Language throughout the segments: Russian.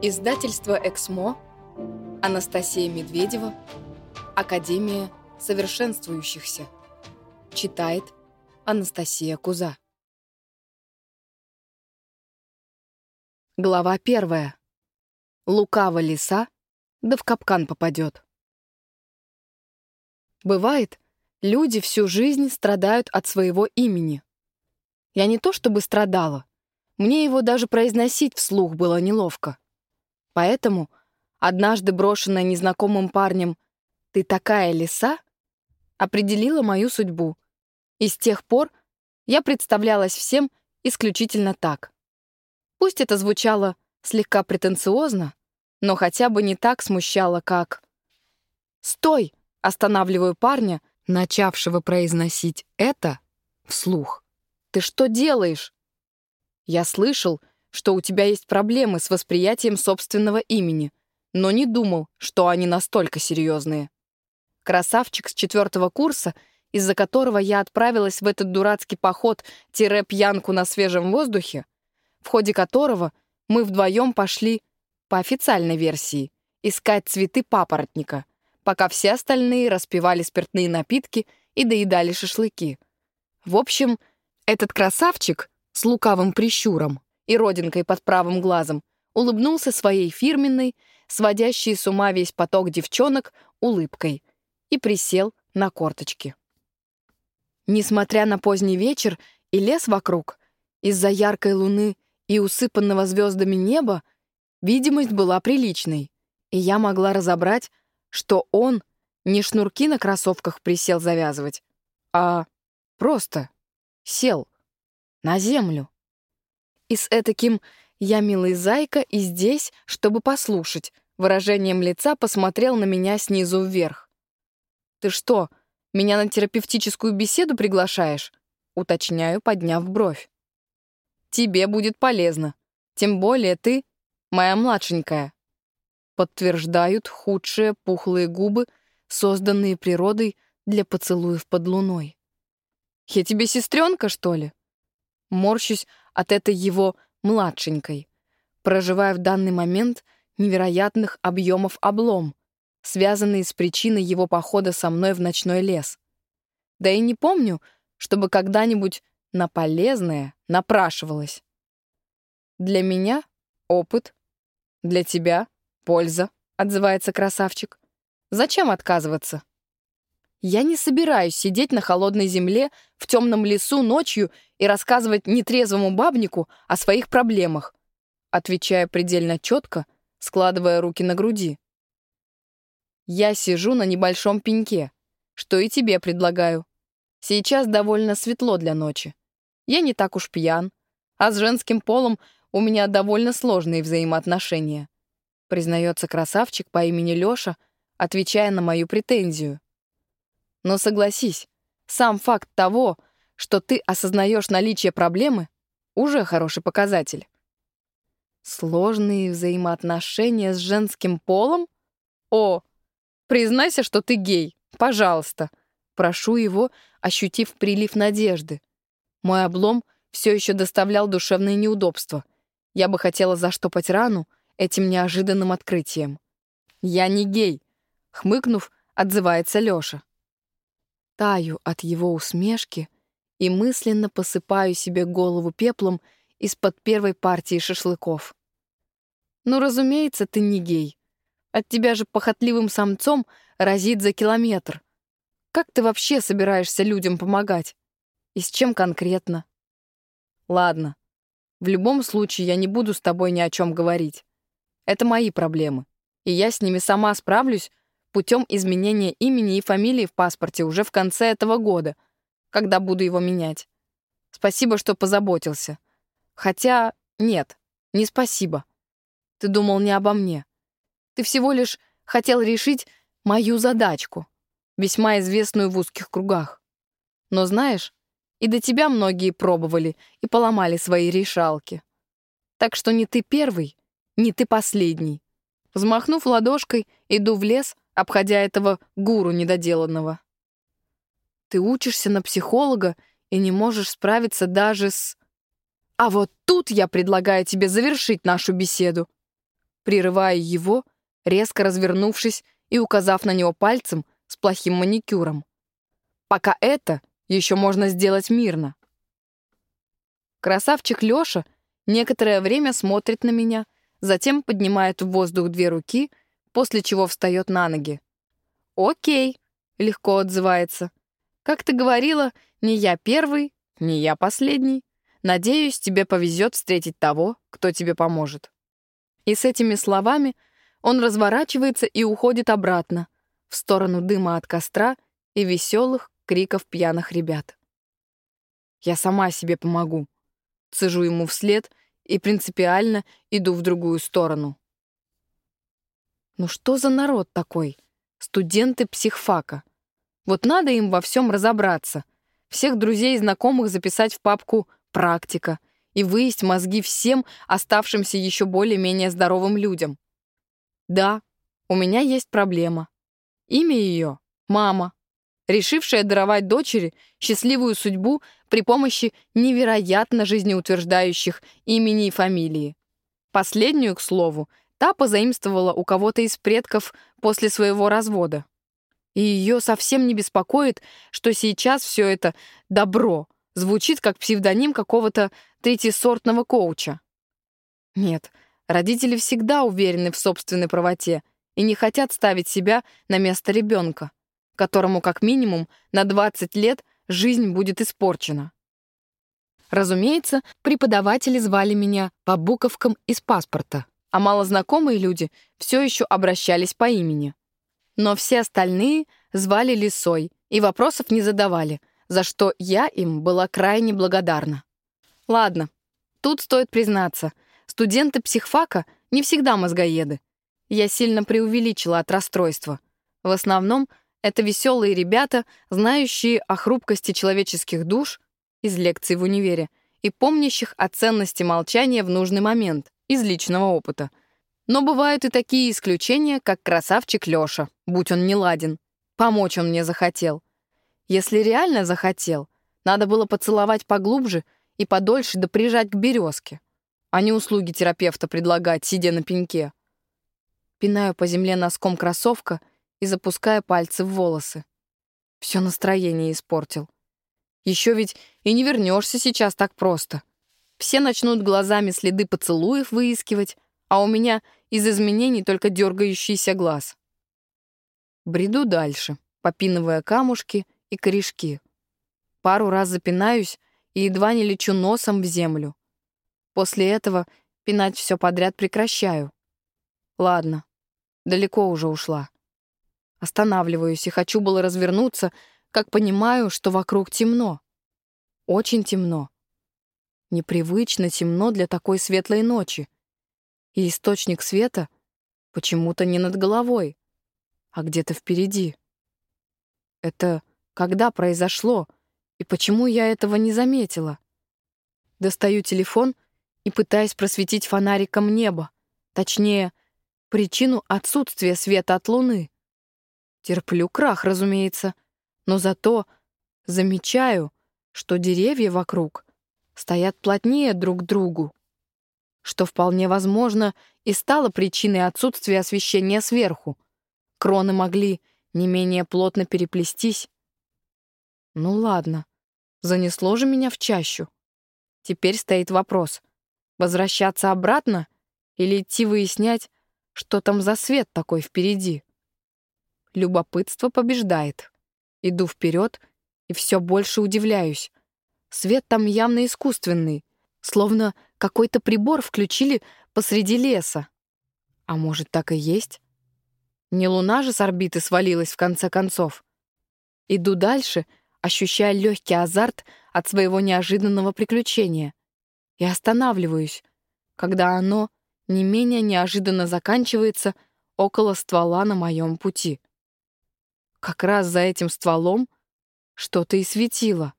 Издательство «Эксмо», Анастасия Медведева, Академия совершенствующихся. Читает Анастасия Куза. Глава первая. Лукава лиса, да в капкан попадет. Бывает, люди всю жизнь страдают от своего имени. Я не то чтобы страдала, мне его даже произносить вслух было неловко. Поэтому однажды брошенная незнакомым парнем «Ты такая лиса» определила мою судьбу. И с тех пор я представлялась всем исключительно так. Пусть это звучало слегка претенциозно, но хотя бы не так смущало, как «Стой!» — останавливаю парня, начавшего произносить это вслух. «Ты что делаешь?» «Я слышал, что у тебя есть проблемы с восприятием собственного имени, но не думал, что они настолько серьезные. Красавчик с четвертого курса, из-за которого я отправилась в этот дурацкий поход-пьянку на свежем воздухе, в ходе которого мы вдвоем пошли, по официальной версии, искать цветы папоротника, пока все остальные распивали спиртные напитки и доедали шашлыки. В общем, этот красавчик с лукавым прищуром и родинкой под правым глазом, улыбнулся своей фирменной, сводящей с ума весь поток девчонок, улыбкой и присел на корточки. Несмотря на поздний вечер и лес вокруг, из-за яркой луны и усыпанного звездами неба, видимость была приличной, и я могла разобрать, что он не шнурки на кроссовках присел завязывать, а просто сел на землю и с этаким «я милый зайка и здесь, чтобы послушать» выражением лица посмотрел на меня снизу вверх. «Ты что, меня на терапевтическую беседу приглашаешь?» уточняю, подняв бровь. «Тебе будет полезно. Тем более ты моя младшенькая». Подтверждают худшие пухлые губы, созданные природой для поцелуев под луной. «Я тебе сестренка, что ли?» Морщусь от этой его младшенькой, проживая в данный момент невероятных объемов облом, связанный с причиной его похода со мной в ночной лес. Да и не помню, чтобы когда-нибудь на полезное напрашивалось. Для меня — опыт, для тебя — польза, отзывается красавчик. Зачем отказываться? Я не собираюсь сидеть на холодной земле в темном лесу ночью и рассказывать нетрезвому бабнику о своих проблемах, отвечая предельно четко, складывая руки на груди. Я сижу на небольшом пеньке, что и тебе предлагаю. Сейчас довольно светло для ночи. Я не так уж пьян, а с женским полом у меня довольно сложные взаимоотношения, признается красавчик по имени Лёша, отвечая на мою претензию. Но согласись, сам факт того, что ты осознаешь наличие проблемы, уже хороший показатель. Сложные взаимоотношения с женским полом? О, признайся, что ты гей, пожалуйста. Прошу его, ощутив прилив надежды. Мой облом все еще доставлял душевные неудобства. Я бы хотела заштопать рану этим неожиданным открытием. «Я не гей», — хмыкнув, отзывается Лёша таю от его усмешки и мысленно посыпаю себе голову пеплом из-под первой партии шашлыков. Ну, разумеется, ты не гей. От тебя же похотливым самцом разит за километр. Как ты вообще собираешься людям помогать? И с чем конкретно? Ладно. В любом случае я не буду с тобой ни о чем говорить. Это мои проблемы, и я с ними сама справлюсь путем изменения имени и фамилии в паспорте уже в конце этого года, когда буду его менять. Спасибо, что позаботился. Хотя нет, не спасибо. Ты думал не обо мне. Ты всего лишь хотел решить мою задачку, весьма известную в узких кругах. Но знаешь, и до тебя многие пробовали и поломали свои решалки. Так что не ты первый, не ты последний. Взмахнув ладошкой, иду в лес, обходя этого гуру недоделанного. Ты учишься на психолога и не можешь справиться даже с... А вот тут я предлагаю тебе завершить нашу беседу. прерывая его, резко развернувшись и указав на него пальцем с плохим маникюром. Пока это еще можно сделать мирно. Красавчик Лёша некоторое время смотрит на меня, затем поднимает в воздух две руки, после чего встает на ноги. «Окей», — легко отзывается. «Как ты говорила, не я первый, не я последний. Надеюсь, тебе повезет встретить того, кто тебе поможет». И с этими словами он разворачивается и уходит обратно, в сторону дыма от костра и веселых криков пьяных ребят. «Я сама себе помогу», — цежу ему вслед и принципиально иду в другую сторону. Ну что за народ такой? Студенты психфака. Вот надо им во всем разобраться. Всех друзей и знакомых записать в папку «Практика» и выесть мозги всем оставшимся еще более-менее здоровым людям. Да, у меня есть проблема. Имя ее — мама, решившая даровать дочери счастливую судьбу при помощи невероятно жизнеутверждающих имени и фамилии. Последнюю, к слову, та позаимствовала у кого-то из предков после своего развода. И ее совсем не беспокоит, что сейчас все это «добро» звучит как псевдоним какого-то третьесортного коуча. Нет, родители всегда уверены в собственной правоте и не хотят ставить себя на место ребенка, которому как минимум на 20 лет жизнь будет испорчена. Разумеется, преподаватели звали меня по буковкам из паспорта а малознакомые люди все еще обращались по имени. Но все остальные звали Лисой и вопросов не задавали, за что я им была крайне благодарна. Ладно, тут стоит признаться, студенты психфака не всегда мозгоеды. Я сильно преувеличила от расстройства. В основном это веселые ребята, знающие о хрупкости человеческих душ из лекций в универе и помнящих о ценности молчания в нужный момент из личного опыта. Но бывают и такие исключения, как красавчик Лёша, будь он не ладен. Помочь он мне захотел. Если реально захотел, надо было поцеловать поглубже и подольше да прижать к березке, а не услуги терапевта предлагать, сидя на пеньке. Пинаю по земле носком кроссовка и запуская пальцы в волосы. Все настроение испортил. Еще ведь и не вернешься сейчас так просто. Все начнут глазами следы поцелуев выискивать, а у меня из изменений только дергающийся глаз. Бреду дальше, попинывая камушки и корешки. Пару раз запинаюсь и едва не лечу носом в землю. После этого пинать все подряд прекращаю. Ладно, далеко уже ушла. Останавливаюсь и хочу было развернуться, как понимаю, что вокруг темно. Очень темно. Непривычно темно для такой светлой ночи. И источник света почему-то не над головой, а где-то впереди. Это когда произошло, и почему я этого не заметила? Достаю телефон и пытаюсь просветить фонариком небо, точнее, причину отсутствия света от луны. Терплю крах, разумеется, но зато замечаю, что деревья вокруг стоят плотнее друг к другу, что вполне возможно и стало причиной отсутствия освещения сверху. Кроны могли не менее плотно переплестись. Ну ладно, занесло же меня в чащу. Теперь стоит вопрос, возвращаться обратно или идти выяснять, что там за свет такой впереди. Любопытство побеждает. Иду вперед и все больше удивляюсь. Свет там явно искусственный, словно какой-то прибор включили посреди леса. А может, так и есть? Не луна же с орбиты свалилась в конце концов. Иду дальше, ощущая легкий азарт от своего неожиданного приключения. И останавливаюсь, когда оно не менее неожиданно заканчивается около ствола на моем пути. Как раз за этим стволом что-то и светило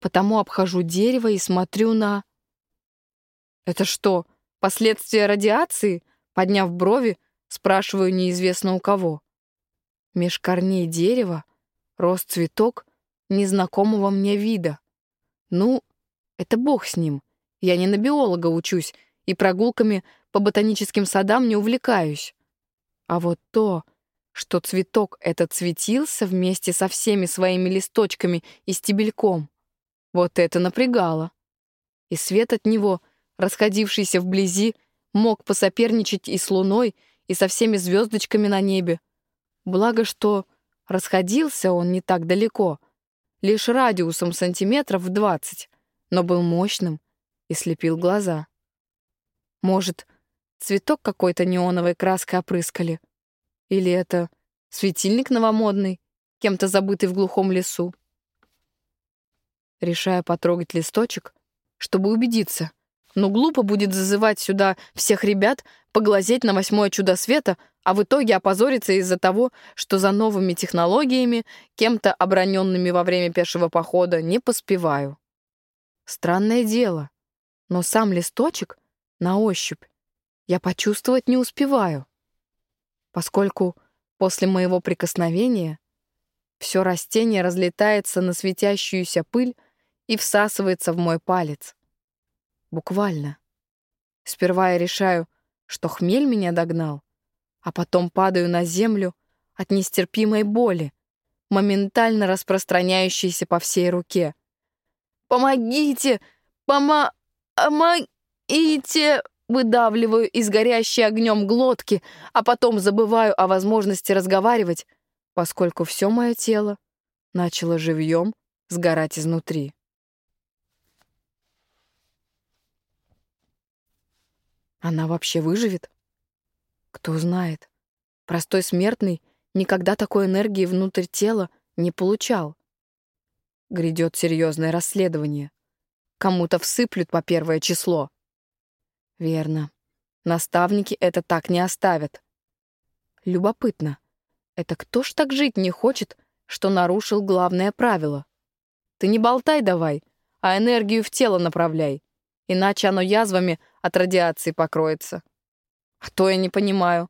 потому обхожу дерево и смотрю на... «Это что, последствия радиации?» Подняв брови, спрашиваю неизвестно у кого. Меж корней дерева рос цветок незнакомого мне вида. Ну, это бог с ним. Я не на биолога учусь и прогулками по ботаническим садам не увлекаюсь. А вот то, что цветок этот цветился вместе со всеми своими листочками и стебельком, вот это напрягало. И свет от него, расходившийся вблизи, мог посоперничать и с луной, и со всеми звездочками на небе. Благо, что расходился он не так далеко, лишь радиусом сантиметров в двадцать, но был мощным и слепил глаза. Может, цветок какой-то неоновой краской опрыскали? Или это светильник новомодный, кем-то забытый в глухом лесу? Решая потрогать листочек, чтобы убедиться, но глупо будет зазывать сюда всех ребят, поглазеть на восьмое чудо света, а в итоге опозориться из-за того, что за новыми технологиями, кем-то оброненными во время пешего похода, не поспеваю. Странное дело, но сам листочек на ощупь я почувствовать не успеваю, поскольку после моего прикосновения все растение разлетается на светящуюся пыль и всасывается в мой палец. Буквально. Сперва я решаю, что хмель меня догнал, а потом падаю на землю от нестерпимой боли, моментально распространяющейся по всей руке. «Помогите! Пома... Помогите!» Выдавливаю из горящей огнем глотки, а потом забываю о возможности разговаривать, поскольку все мое тело начало живьем сгорать изнутри. Она вообще выживет? Кто знает. Простой смертный никогда такой энергии внутрь тела не получал. Грядет серьезное расследование. Кому-то всыплют по первое число. Верно. Наставники это так не оставят. Любопытно. Это кто ж так жить не хочет, что нарушил главное правило? Ты не болтай давай, а энергию в тело направляй иначе оно язвами от радиации покроется. А то я не понимаю.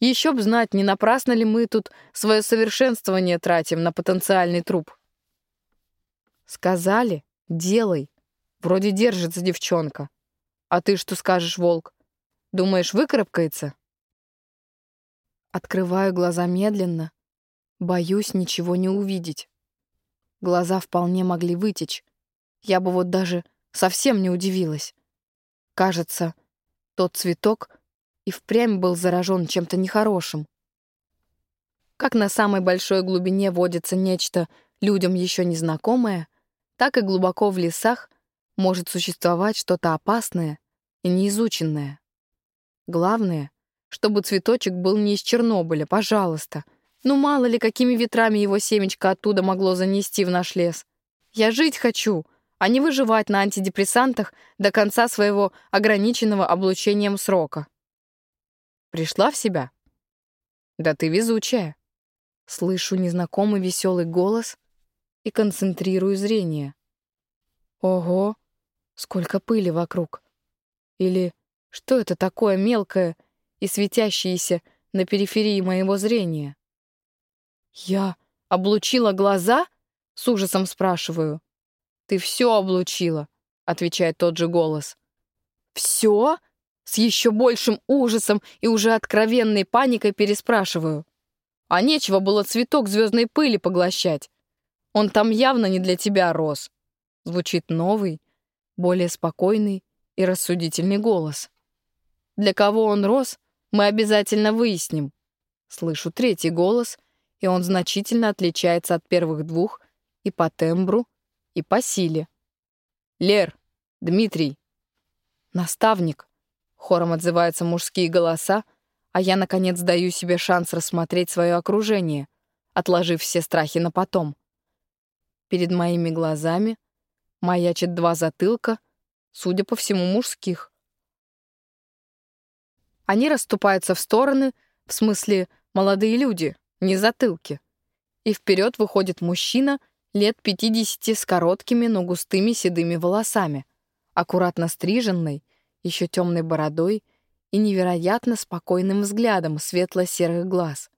Еще б знать, не напрасно ли мы тут свое совершенствование тратим на потенциальный труп. Сказали, делай. Вроде держится девчонка. А ты что скажешь, волк? Думаешь, выкарабкается? Открываю глаза медленно. Боюсь ничего не увидеть. Глаза вполне могли вытечь. Я бы вот даже совсем не удивилась. Кажется, тот цветок и впрямь был заражен чем-то нехорошим. Как на самой большой глубине водится нечто людям еще незнакомое, так и глубоко в лесах может существовать что-то опасное и неизученное. Главное, чтобы цветочек был не из Чернобыля, пожалуйста. Ну мало ли, какими ветрами его семечко оттуда могло занести в наш лес. Я жить хочу — а не выживать на антидепрессантах до конца своего ограниченного облучением срока. Пришла в себя? Да ты везучая. Слышу незнакомый веселый голос и концентрирую зрение. Ого, сколько пыли вокруг. Или что это такое мелкое и светящееся на периферии моего зрения? Я облучила глаза? С ужасом спрашиваю. «Ты все облучила», — отвечает тот же голос. «Все?» С еще большим ужасом и уже откровенной паникой переспрашиваю. А нечего было цветок звездной пыли поглощать. Он там явно не для тебя рос. Звучит новый, более спокойный и рассудительный голос. Для кого он рос, мы обязательно выясним. Слышу третий голос, и он значительно отличается от первых двух и по тембру, и по силе. «Лер! Дмитрий!» «Наставник!» — хором отзываются мужские голоса, а я, наконец, даю себе шанс рассмотреть свое окружение, отложив все страхи на потом. Перед моими глазами маячат два затылка, судя по всему, мужских. Они расступаются в стороны, в смысле молодые люди, не затылки. И вперед выходит мужчина лет 50 с короткими, но густыми седыми волосами, аккуратно стриженной, еще темной бородой и невероятно спокойным взглядом светло-серых глаз.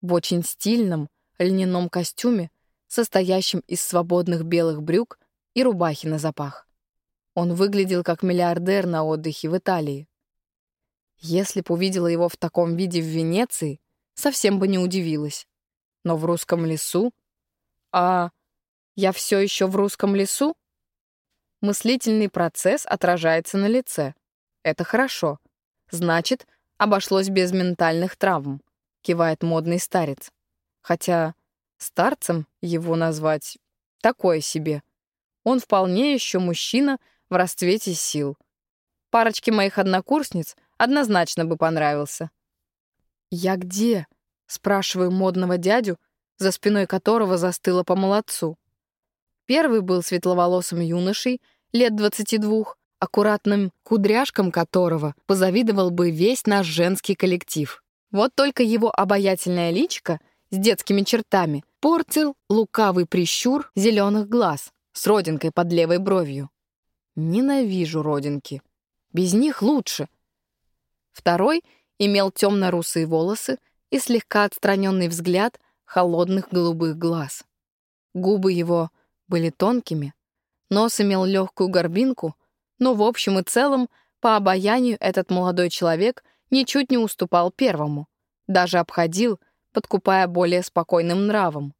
В очень стильном льняном костюме, состоящем из свободных белых брюк и рубахи на запах. Он выглядел как миллиардер на отдыхе в Италии. Если б увидела его в таком виде в Венеции, совсем бы не удивилась. Но в русском лесу? А я все еще в русском лесу? Мыслительный процесс отражается на лице. Это хорошо. Значит, обошлось без ментальных травм, кивает модный старец. Хотя старцем его назвать такое себе. Он вполне еще мужчина в расцвете сил. Парочке моих однокурсниц однозначно бы понравился. «Я где?» — спрашиваю модного дядю, за спиной которого застыла по молодцу. Первый был светловолосым юношей, лет двадцати двух, аккуратным кудряшкам которого позавидовал бы весь наш женский коллектив. Вот только его обаятельная личико с детскими чертами портил лукавый прищур зеленых глаз с родинкой под левой бровью. Ненавижу родинки. Без них лучше. Второй имел темно-русые волосы и слегка отстраненный взгляд холодных голубых глаз. Губы его были тонкими, нос имел легкую горбинку, но в общем и целом по обаянию этот молодой человек ничуть не уступал первому, даже обходил, подкупая более спокойным нравом.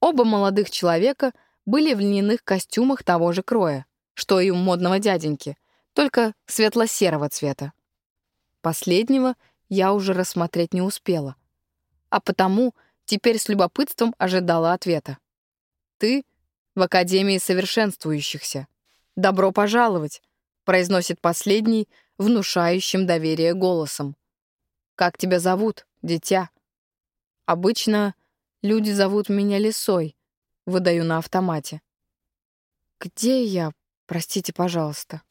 Оба молодых человека были в льняных костюмах того же кроя, что и у модного дяденьки, только светло-серого цвета. Последнего я уже рассмотреть не успела, а потому теперь с любопытством ожидала ответа. «Ты в Академии совершенствующихся. Добро пожаловать», — произносит последний, внушающим доверие голосом. «Как тебя зовут, дитя?» «Обычно люди зовут меня Лисой», — выдаю на автомате. «Где я? Простите, пожалуйста».